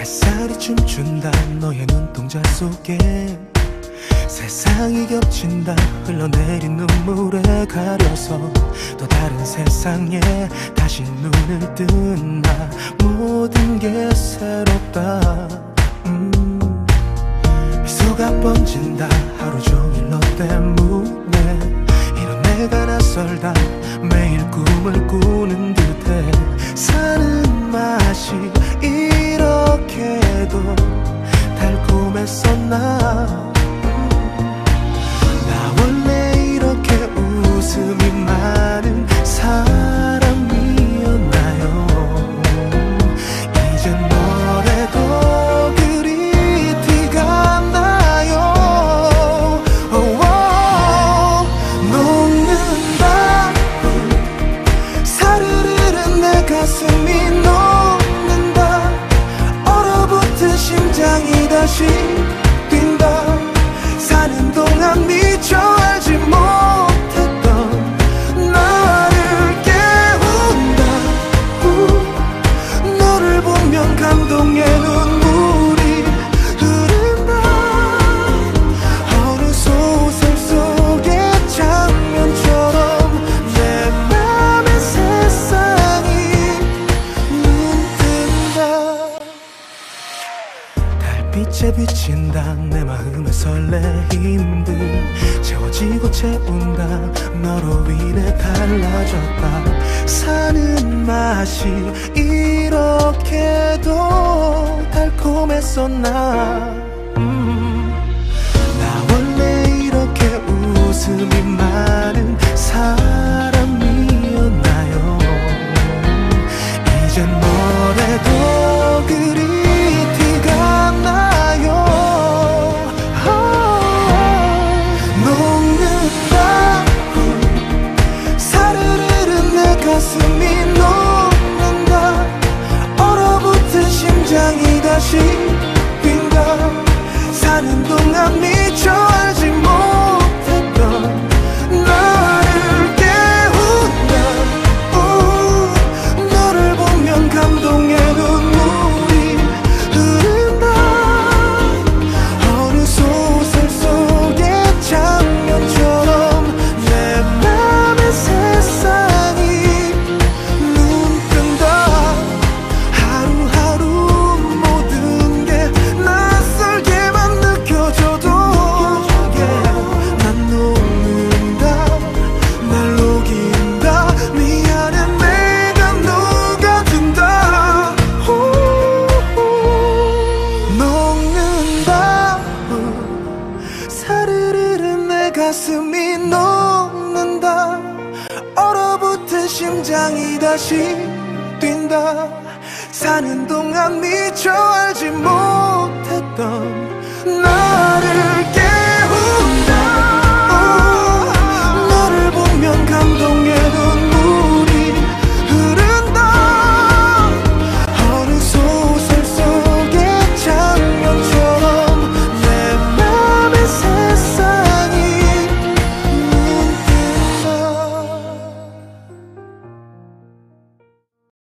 햇살이 춤춘다 너의 눈동자 속에. 세상이 겹친다 흘러내린 눈물에 가려서 또 다른 세상에 다시 눈을 뜬다. 모든 게 새롭다. 음, 미소가 번진다 하루 종일 너 때문에. 이런 내가 낯설다 매일 꿈을 꾸는 듯 나나 원래 이렇게 웃음이 많은 사람이었나요? 이제 너래도 그리 티가 나요. 오오, 녹는다 사르르른 내 가슴이 녹는다 얼어붙은 심장이 다시 빛에 비친다. 내 마음의 설레임들. 채워지고 채운다. 너로 인해 달라졌다. 사는 맛이 이렇게도 달콤했었나 다시 뛴다 사는 동안 미처 가슴이 녹는다. 얼어붙은 심장이 다시 뛴다. 사는 동안 미처 알지 못했던 너